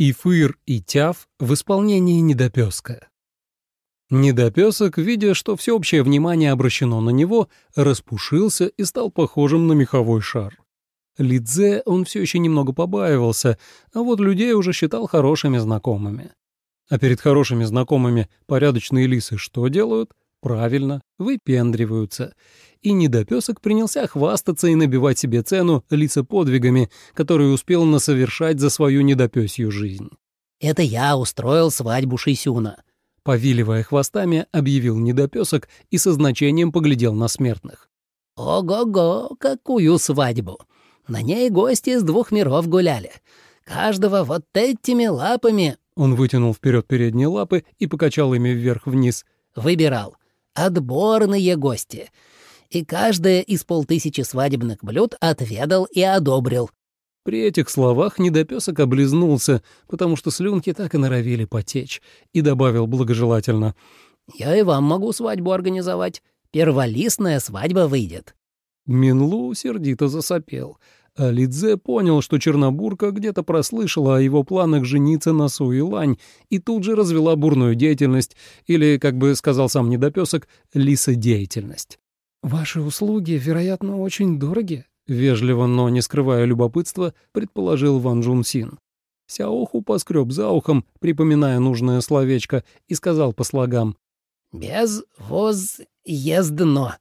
И Фыр, и Тяв в исполнении недопеска. Недопесок, видя, что всеобщее внимание обращено на него, распушился и стал похожим на меховой шар. Лидзе он все еще немного побаивался, а вот людей уже считал хорошими знакомыми. А перед хорошими знакомыми порядочные лисы что делают? Правильно, выпендриваются. И недопесок принялся хвастаться и набивать себе цену лисоподвигами, которые успел насовершать за свою недопесью жизнь. «Это я устроил свадьбу Шисюна», — повиливая хвостами, объявил недопесок и со значением поглядел на смертных. «Ого-го, какую свадьбу! На ней гости из двух миров гуляли. Каждого вот этими лапами...» Он вытянул вперед передние лапы и покачал ими вверх-вниз. «Выбирал. Отборные гости. И каждое из полтысячи свадебных блюд отведал и одобрил. При этих словах недопесок облизнулся, потому что слюнки так и норовили потечь, и добавил благожелательно. «Я и вам могу свадьбу организовать. Перволистная свадьба выйдет». Минлу сердито засопел — а Лидзе понял, что Чернобурка где-то прослышала о его планах жениться на Суилань и тут же развела бурную деятельность, или, как бы сказал сам недопесок, лисодеятельность. «Ваши услуги, вероятно, очень дороги», — вежливо, но не скрывая любопытства, предположил Ван Джун Син. Сяоху поскреб за ухом, припоминая нужное словечко, и сказал по слогам. «Без воз ездно».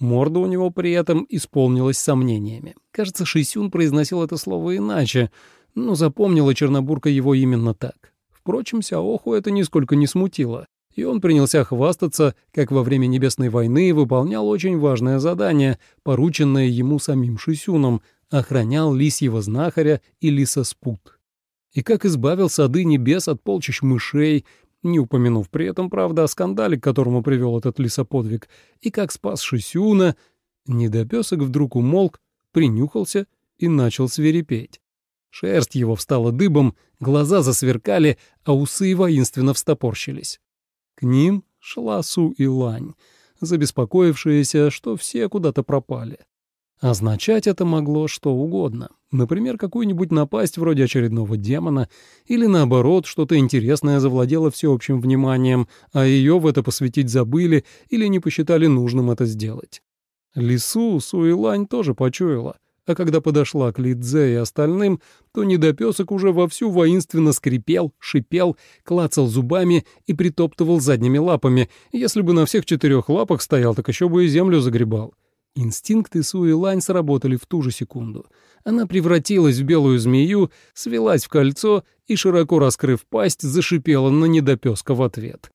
Морда у него при этом исполнилась сомнениями. Кажется, Шисюн произносил это слово иначе, но запомнила Чернобурка его именно так. Впрочем, Сяоху это нисколько не смутило, и он принялся хвастаться, как во время Небесной войны выполнял очень важное задание, порученное ему самим Шисюном, охранял лисьего знахаря и лисоспут. И как избавил сады небес от полчищ мышей, не упомянув при этом, правда, о скандале, к которому привел этот лесоподвиг, и как спас Шисюна, недопесок вдруг умолк, принюхался и начал свирепеть. Шерсть его встала дыбом, глаза засверкали, а усы воинственно встопорщились. К ним шла Су и Лань, забеспокоившиеся, что все куда-то пропали. Означать это могло что угодно. Например, какую-нибудь напасть вроде очередного демона, или наоборот, что-то интересное завладело всеобщим вниманием, а ее в это посвятить забыли или не посчитали нужным это сделать. Лису Суэлань тоже почуяла, а когда подошла к Лидзе и остальным, то недопесок уже вовсю воинственно скрипел, шипел, клацал зубами и притоптывал задними лапами. Если бы на всех четырех лапах стоял, так еще бы и землю загребал. Инстинкты Суи Лань сработали в ту же секунду. Она превратилась в белую змею, свелась в кольцо и, широко раскрыв пасть, зашипела на недопёска в ответ.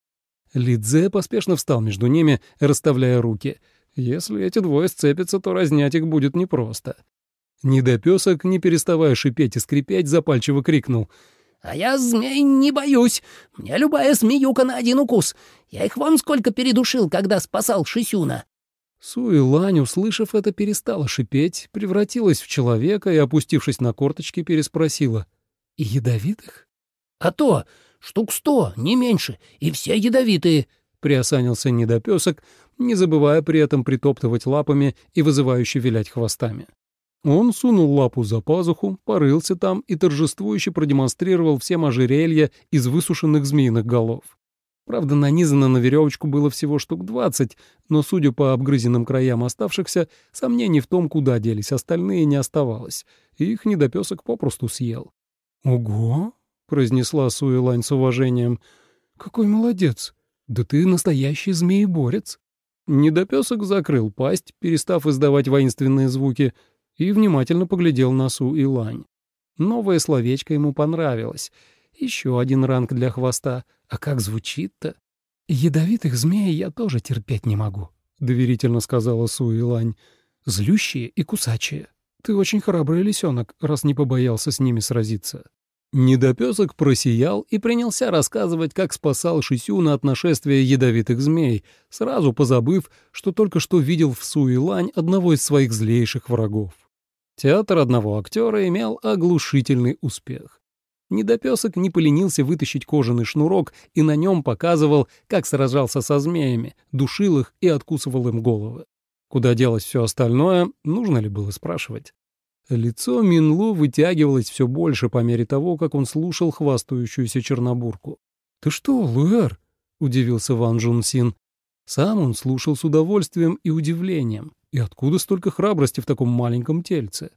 Лидзе поспешно встал между ними, расставляя руки. Если эти двое сцепятся, то разнять их будет непросто. Недопёсок, не переставая шипеть и скрипеть, запальчиво крикнул. «А я змей не боюсь. Мне любая змеюка на один укус. Я их вон сколько передушил, когда спасал Шисюна». Суэлань, услышав это, перестала шипеть, превратилась в человека и, опустившись на корточки, переспросила. «Ядовитых?» «А то! Штук сто, не меньше, и все ядовитые!» — приосанился недопесок, не забывая при этом притоптывать лапами и вызывающе вилять хвостами. Он сунул лапу за пазуху, порылся там и торжествующе продемонстрировал всем ожерелья из высушенных змеиных голов. Правда, нанизано на веревочку было всего штук двадцать, но, судя по обгрызенным краям оставшихся, сомнений в том, куда делись остальные, не оставалось. Их недопесок попросту съел. «Ого!» — произнесла Суэлань с уважением. «Какой молодец! Да ты настоящий змееборец!» Недопесок закрыл пасть, перестав издавать воинственные звуки, и внимательно поглядел на Су и Лань. Новое словечко ему понравилось — еще один ранг для хвоста. А как звучит-то? «Ядовитых змей я тоже терпеть не могу», — доверительно сказала Суэлань. «Злющие и кусачие. Ты очень храбрый лисенок, раз не побоялся с ними сразиться». Недопесок просиял и принялся рассказывать, как спасал Шисюна от нашествия ядовитых змей, сразу позабыв, что только что видел в Суэлань одного из своих злейших врагов. Театр одного актера имел оглушительный успех. Недопесок не поленился вытащить кожаный шнурок и на нем показывал, как сражался со змеями, душил их и откусывал им головы. Куда делось все остальное, нужно ли было спрашивать? Лицо Минлу вытягивалось все больше по мере того, как он слушал хвастающуюся чернобурку. «Ты что, Луэр?» — удивился Ван Джун Син. Сам он слушал с удовольствием и удивлением. И откуда столько храбрости в таком маленьком тельце?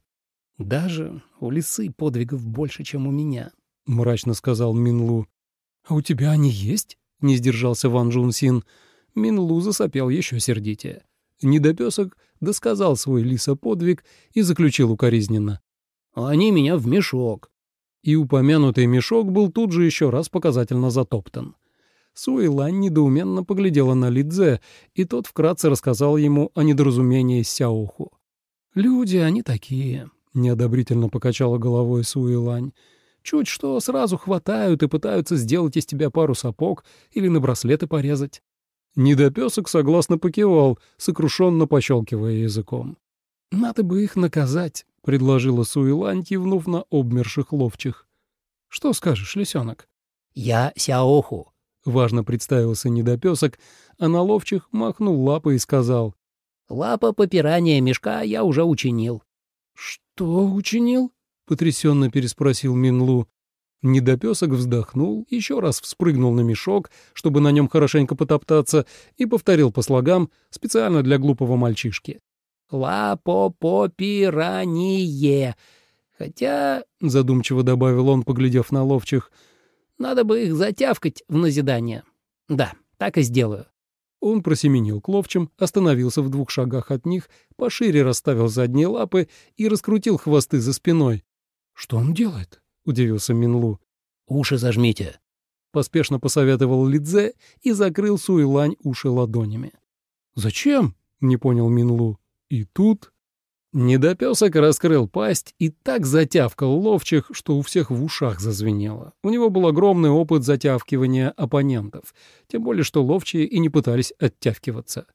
«Даже у лисы подвигов больше, чем у меня», — мрачно сказал Минлу. «А у тебя они есть?» — не сдержался Ван Джун Син. Минлу засопел еще сердитее. Недопесок досказал свой лисоподвиг и заключил укоризненно. «Они меня в мешок». И упомянутый мешок был тут же еще раз показательно затоптан. Суэлань недоуменно поглядела на Лидзе, и тот вкратце рассказал ему о недоразумении Сяоху. «Люди они такие», — неодобрительно покачала головой Суэлань. «Чуть что сразу хватают и пытаются сделать из тебя пару сапог или на браслеты порезать». Недопесок согласно покивал, сокрушенно пощелкивая языком. «Надо бы их наказать», — предложила Суэлань, кивнув на обмерших ловчих. «Что скажешь, лисенок?» «Я Сяоху», — важно представился недопесок, а на ловчих махнул лапой и сказал. «Лапа попирания мешка я уже учинил». «Что учинил?» — потрясенно переспросил Минлу. Недопесок вздохнул, еще раз вспрыгнул на мешок, чтобы на нем хорошенько потоптаться, и повторил по слогам специально для глупого мальчишки. «Ла-по-по-пирание». Хотя, — задумчиво добавил он, поглядев на ловчих, — надо бы их затявкать в назидание. Да, так и сделаю. Он просеменил к ловчим, остановился в двух шагах от них, пошире расставил задние лапы и раскрутил хвосты за спиной. «Что он делает?» — удивился Минлу. «Уши зажмите», — поспешно посоветовал Лидзе и закрыл Суэлань уши ладонями. «Зачем?» — не понял Минлу. И тут... Недопесок раскрыл пасть и так затявкал ловчих, что у всех в ушах зазвенело. У него был огромный опыт затявкивания оппонентов, тем более что ловчие и не пытались оттявкиваться.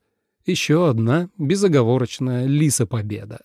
Еще одна безоговорочная лиса-победа.